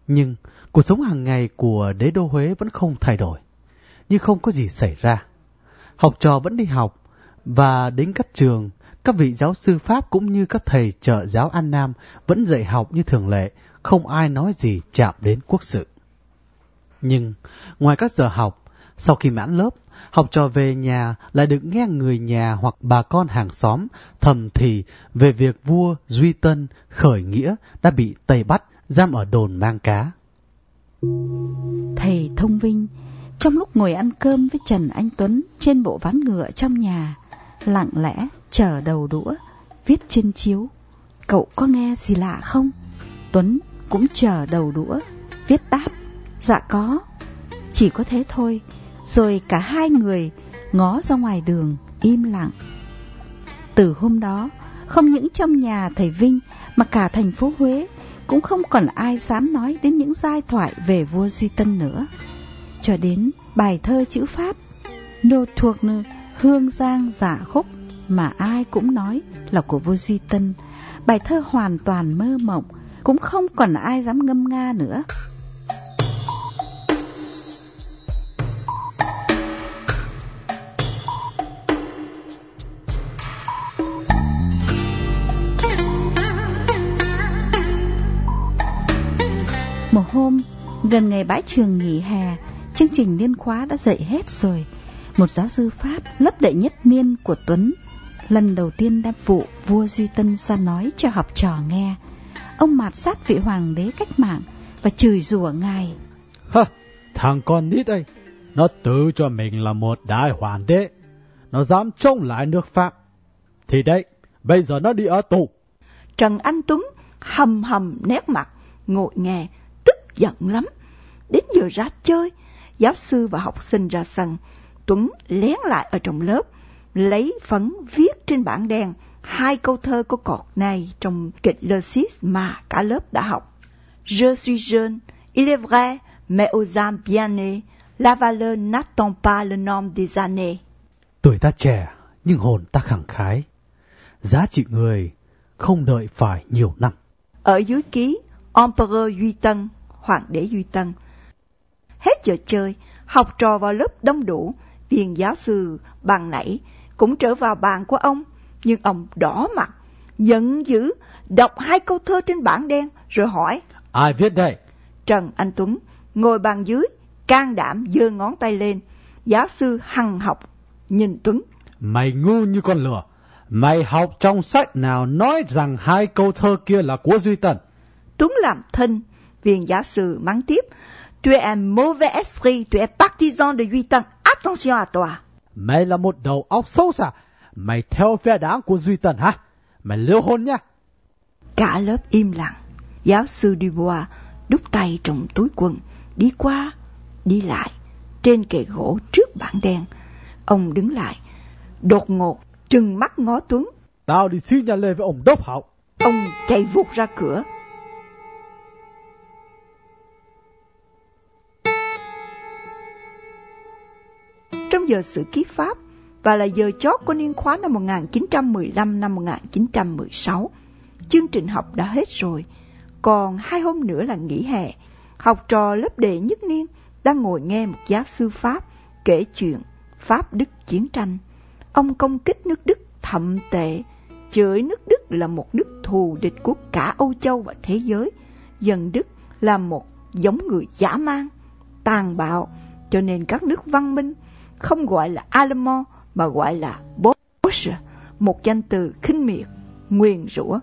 Nhưng cuộc sống hàng ngày của đế đô Huế vẫn không thay đổi, như không có gì xảy ra. Học trò vẫn đi học, và đến các trường các vị giáo sư Pháp cũng như các thầy trợ giáo An Nam vẫn dạy học như thường lệ, không ai nói gì chạm đến quốc sự. Nhưng, ngoài các giờ học, sau khi mãn lớp, học trò về nhà lại được nghe người nhà hoặc bà con hàng xóm thầm thì về việc vua Duy Tân khởi nghĩa đã bị Tây bắt giam ở đồn mang cá. Thầy Thông Vinh trong lúc ngồi ăn cơm với Trần Anh Tuấn trên bộ ván ngựa trong nhà, lặng lẽ chờ đầu đũa, viết trên chiếu. Cậu có nghe gì lạ không? Tuấn cũng chờ đầu đũa, viết đáp. Dạ có. Chỉ có thế thôi. Rồi cả hai người ngó ra ngoài đường, im lặng. Từ hôm đó, không những trong nhà thầy Vinh mà cả thành phố Huế cũng không còn ai dám nói đến những giai thoại về vua Duy Tân nữa. Cho đến bài thơ chữ Pháp, nô thuộc nơi hương giang giả khúc mà ai cũng nói là của vua Duy Tân, bài thơ hoàn toàn mơ mộng, cũng không còn ai dám ngâm nga nữa. Một hôm, gần ngày bãi trường nghỉ hè, chương trình liên khóa đã dậy hết rồi. Một giáo sư Pháp lớp đệ nhất niên của Tuấn lần đầu tiên đem vụ vua Duy Tân ra nói cho học trò nghe. Ông mạt sát vị hoàng đế cách mạng và chửi rủa ngài. Hơ, thằng con nít đây, nó tự cho mình là một đại hoàng đế. Nó dám chống lại nước Pháp. Thì đây, bây giờ nó đi ở tù. Trần Anh Tuấn hầm hầm nét mặt, ngồi nghe, tức giận lắm. Đến giờ ra chơi, giáo sư và học sinh ra sân. Tuấn lén lại ở trong lớp, lấy phấn viết trên bảng đen hai câu thơ của cọt này trong kịch Le Six mà cả lớp đã học. Je suis jeune, il est vrai, mais aux âmes bien nées, la valeur n'attend pas le nombre des années. Tuổi ta trẻ, nhưng hồn ta khẳng khái. Giá trị người không đợi phải nhiều năm. Ở dưới ký, Empereur Duy Tân, Hoàng đế Duy Tân. Hết giờ chơi, học trò vào lớp đông đủ, viên giáo sư bằng nãy cũng trở vào bàn của ông, nhưng ông đỏ mặt, giận dữ, đọc hai câu thơ trên bảng đen rồi hỏi. Ai viết đây? Trần Anh Tuấn ngồi bàn dưới, can đảm giơ ngón tay lên. Giáo sư hằng học, nhìn Tuấn. Mày ngu như con lửa. Mày học trong sách nào nói rằng hai câu thơ kia là của Duy Tần? Tuấn làm thinh, viên giáo sư mắng tiếp. Tu es un mauvais esprit, tu es partisan de Duy Tân, attention à toi. Mày là một đầu óc xấu xa. Mày theo phe đảng của Duy Tần hả? Mày liêu hôn nha. Cả lớp im lặng. Giáo sư Dubois đút tay trong túi quần, đi qua, đi lại, trên kệ gỗ trước bảng đen. Ông đứng lại, đột ngột, trừng mắt ngó Tuấn. Tao đi xin nhà Lê với ông đốc học. Ông chạy vụt ra cửa. Giờ sự ký Pháp, và là giờ chót của niên khóa năm 1915 năm 1916. Chương trình học đã hết rồi, còn hai hôm nữa là nghỉ hè. Học trò lớp đệ nhất niên đang ngồi nghe một giáo sư Pháp kể chuyện Pháp Đức chiến tranh. Ông công kích nước Đức thậm tệ, chửi nước Đức là một nước thù địch của cả Âu Châu và thế giới. Dân Đức là một giống người giả man, tàn bạo, cho nên các nước văn minh không gọi là Allemand mà gọi là Bosch, một danh từ khinh miệt, nguyền rủa.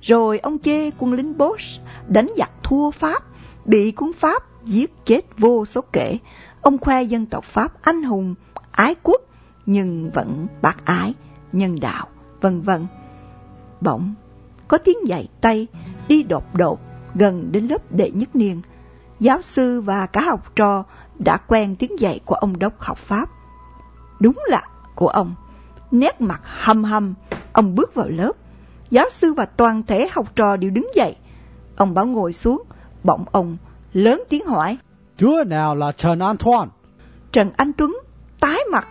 Rồi ông chê quân lính Bosch đánh giặc thua Pháp, bị quân Pháp giết chết vô số kể. Ông khoe dân tộc Pháp anh hùng, ái quốc, nhưng vẫn bác ái, nhân đạo, vân vân. Bỗng, có tiếng dạy tay đi đột đột gần đến lớp đệ nhất niên. Giáo sư và cả học trò đã quen tiếng dạy của ông đốc học Pháp. Đúng là của ông. Nét mặt hầm hầm, ông bước vào lớp. Giáo sư và toàn thể học trò đều đứng dậy. Ông bảo ngồi xuống, bỗng ông lớn tiếng hỏi. Chúa nào là Trần Antoine? Trần Anh Tuấn tái mặt,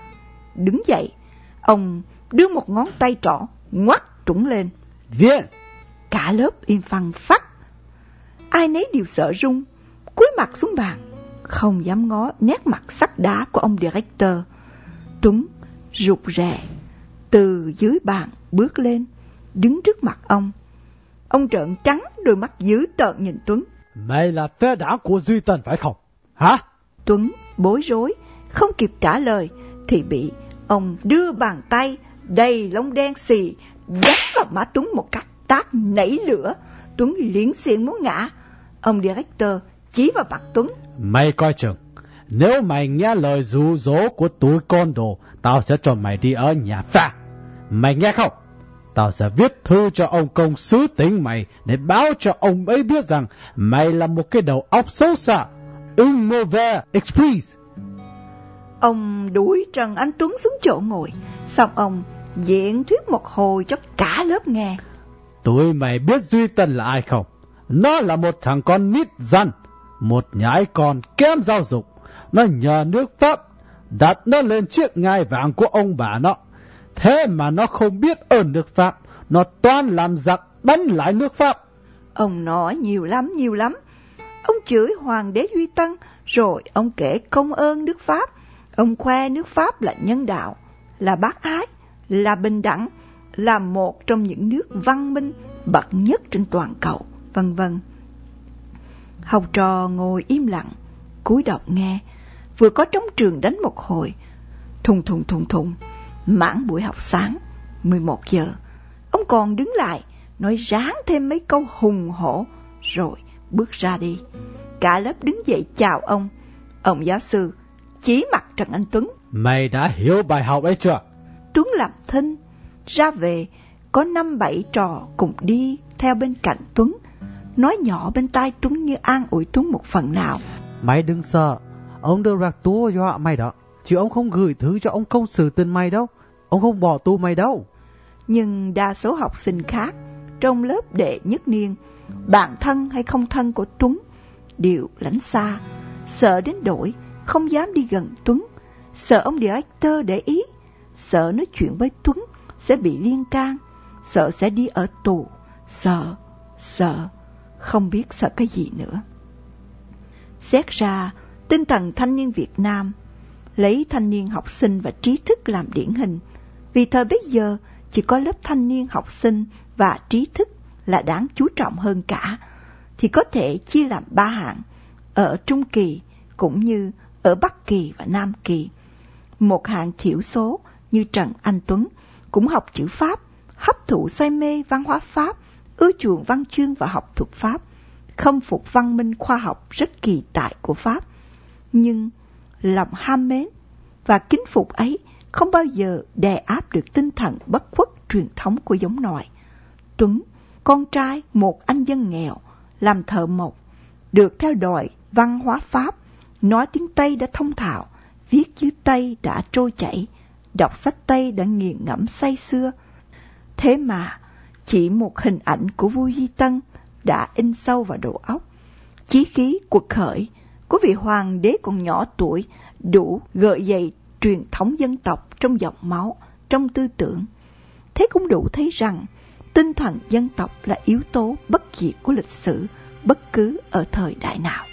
đứng dậy. Ông đưa một ngón tay trỏ, ngoắt trũng lên. Viện! Cả lớp im phăng phát. Ai nấy đều sợ run, cúi mặt xuống bàn, không dám ngó nét mặt sắc đá của ông director. Tuấn rụt rè từ dưới bàn bước lên, đứng trước mặt ông. Ông trợn trắng đôi mắt dữ tợn nhìn Tuấn. Mày là phe đảng của Duy Tân phải không? Hả? Tuấn bối rối, không kịp trả lời thì bị ông đưa bàn tay đầy lông đen xì đánh vào má Tuấn một cách tát nảy lửa. Tuấn liễn xiên muốn ngã. Ông director chỉ vào mặt Tuấn. Mày coi chừng, Nếu mày nghe lời dụ dỗ của tụi con đồ, tao sẽ cho mày đi ở nhà pha. Mày nghe không? Tao sẽ viết thư cho ông công sứ tỉnh mày để báo cho ông ấy biết rằng mày là một cái đầu óc xấu xa. Un mauvais esprit. Ông đuổi Trần Anh Tuấn xuống chỗ ngồi, xong ông diễn thuyết một hồi cho cả lớp nghe. Tụi mày biết Duy Tân là ai không? Nó là một thằng con nít răn, một nhãi con kém giáo dục. Nó nhờ nước Pháp đặt nó lên chiếc ngai vàng của ông bà nó. Thế mà nó không biết ơn nước Pháp, nó toan làm giặc đánh lại nước Pháp. Ông nói nhiều lắm, nhiều lắm. Ông chửi Hoàng đế Duy Tân, rồi ông kể công ơn nước Pháp. Ông khoe nước Pháp là nhân đạo, là bác ái, là bình đẳng, là một trong những nước văn minh bậc nhất trên toàn cầu, vân vân. Học trò ngồi im lặng, cúi đầu nghe, vừa có trống trường đánh một hồi, thùng thùng thùng thùng, mãn buổi học sáng, 11 giờ. Ông còn đứng lại, nói ráng thêm mấy câu hùng hổ, rồi bước ra đi. Cả lớp đứng dậy chào ông. Ông giáo sư chỉ mặt Trần Anh Tuấn. Mày đã hiểu bài học ấy chưa? Tuấn làm thinh, ra về, có năm bảy trò cùng đi theo bên cạnh Tuấn, nói nhỏ bên tai Tuấn như an ủi Tuấn một phần nào. Mày đừng sợ, ông đưa ra tua dọa mày đó, chứ ông không gửi thứ cho ông công xử tình mày đâu, ông không bỏ tu mày đâu. Nhưng đa số học sinh khác, trong lớp đệ nhất niên, bạn thân hay không thân của Tuấn, đều lánh xa, sợ đến đổi, không dám đi gần Tuấn, sợ ông director để ý, sợ nói chuyện với Tuấn sẽ bị liên can, sợ sẽ đi ở tù, sợ, sợ, không biết sợ cái gì nữa. Xét ra, tinh thần thanh niên Việt Nam lấy thanh niên học sinh và trí thức làm điển hình, vì thời bấy giờ chỉ có lớp thanh niên học sinh và trí thức là đáng chú trọng hơn cả, thì có thể chia làm ba hạng, ở Trung Kỳ cũng như ở Bắc Kỳ và Nam Kỳ. Một hạng thiểu số như Trần Anh Tuấn cũng học chữ Pháp, hấp thụ say mê văn hóa Pháp, ưa chuộng văn chương và học thuật Pháp, không phục văn minh khoa học rất kỳ tại của Pháp. Nhưng lòng ham mến và kính phục ấy không bao giờ đè áp được tinh thần bất khuất truyền thống của giống nòi. Tuấn, con trai một anh dân nghèo, làm thợ mộc, được theo đòi văn hóa Pháp, nói tiếng Tây đã thông thạo, viết chữ Tây đã trôi chảy, đọc sách Tây đã nghiền ngẫm say xưa. Thế mà, chỉ một hình ảnh của vua Di Tân đã in sâu vào đầu óc. Chí khí cuộc khởi của vị hoàng đế còn nhỏ tuổi đủ gợi dậy truyền thống dân tộc trong dòng máu, trong tư tưởng. Thế cũng đủ thấy rằng tinh thần dân tộc là yếu tố bất diệt của lịch sử bất cứ ở thời đại nào.